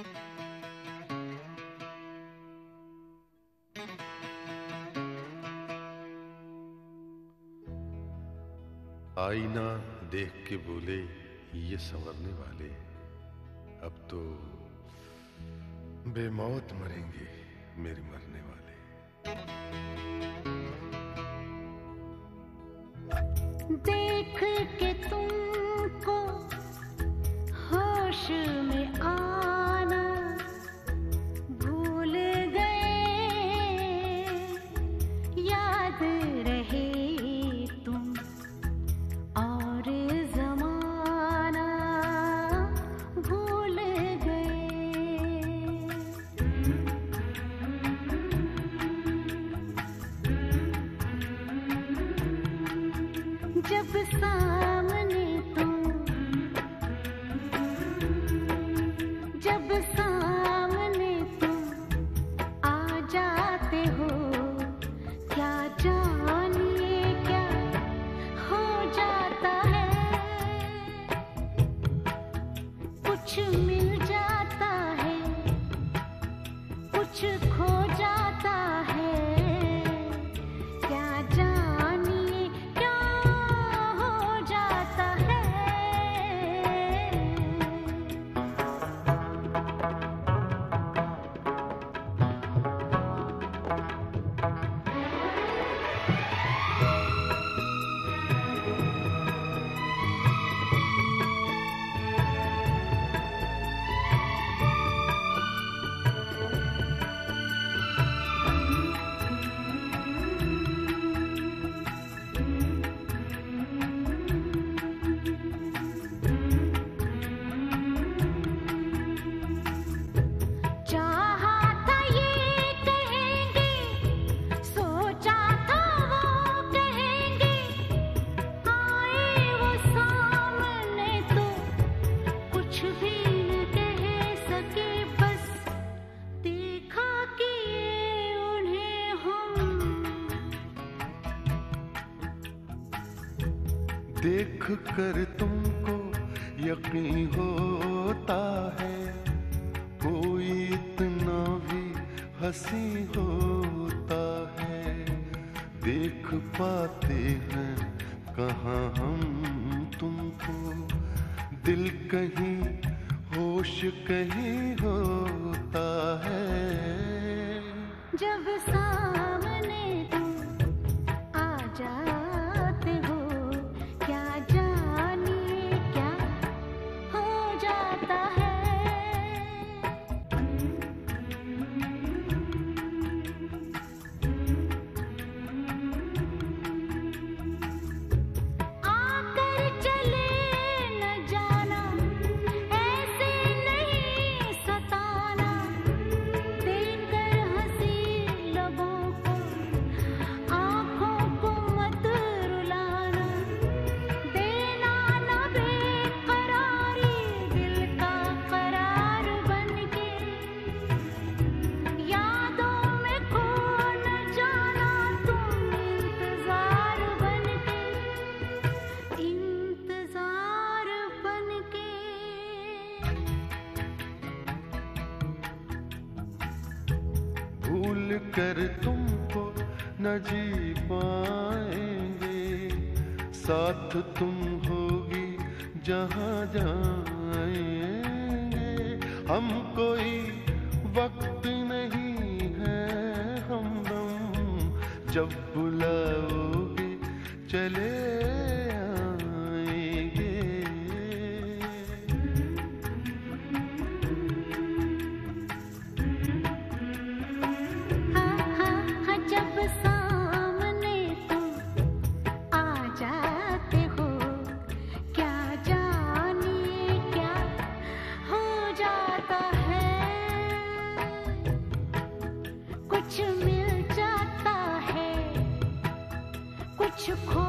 आईना देख के बोले, ये संवरने वाले। अब तो बेमौत मरेंगे मेरे मरने वाले। देख के तुमको जब सामने देख कर तुमको यकीन होता है, कोई इतना भी हँसी होता है। देख पाते हैं कहाँ हम तुमको, दिल कहीं होश कहीं होता है। कर तुमको न जी पाएँगे। साथ तुम होगी जहाँ जाएँगे। हम कोई वक्त नहीं है हम जब बुलाओगे चले मुझको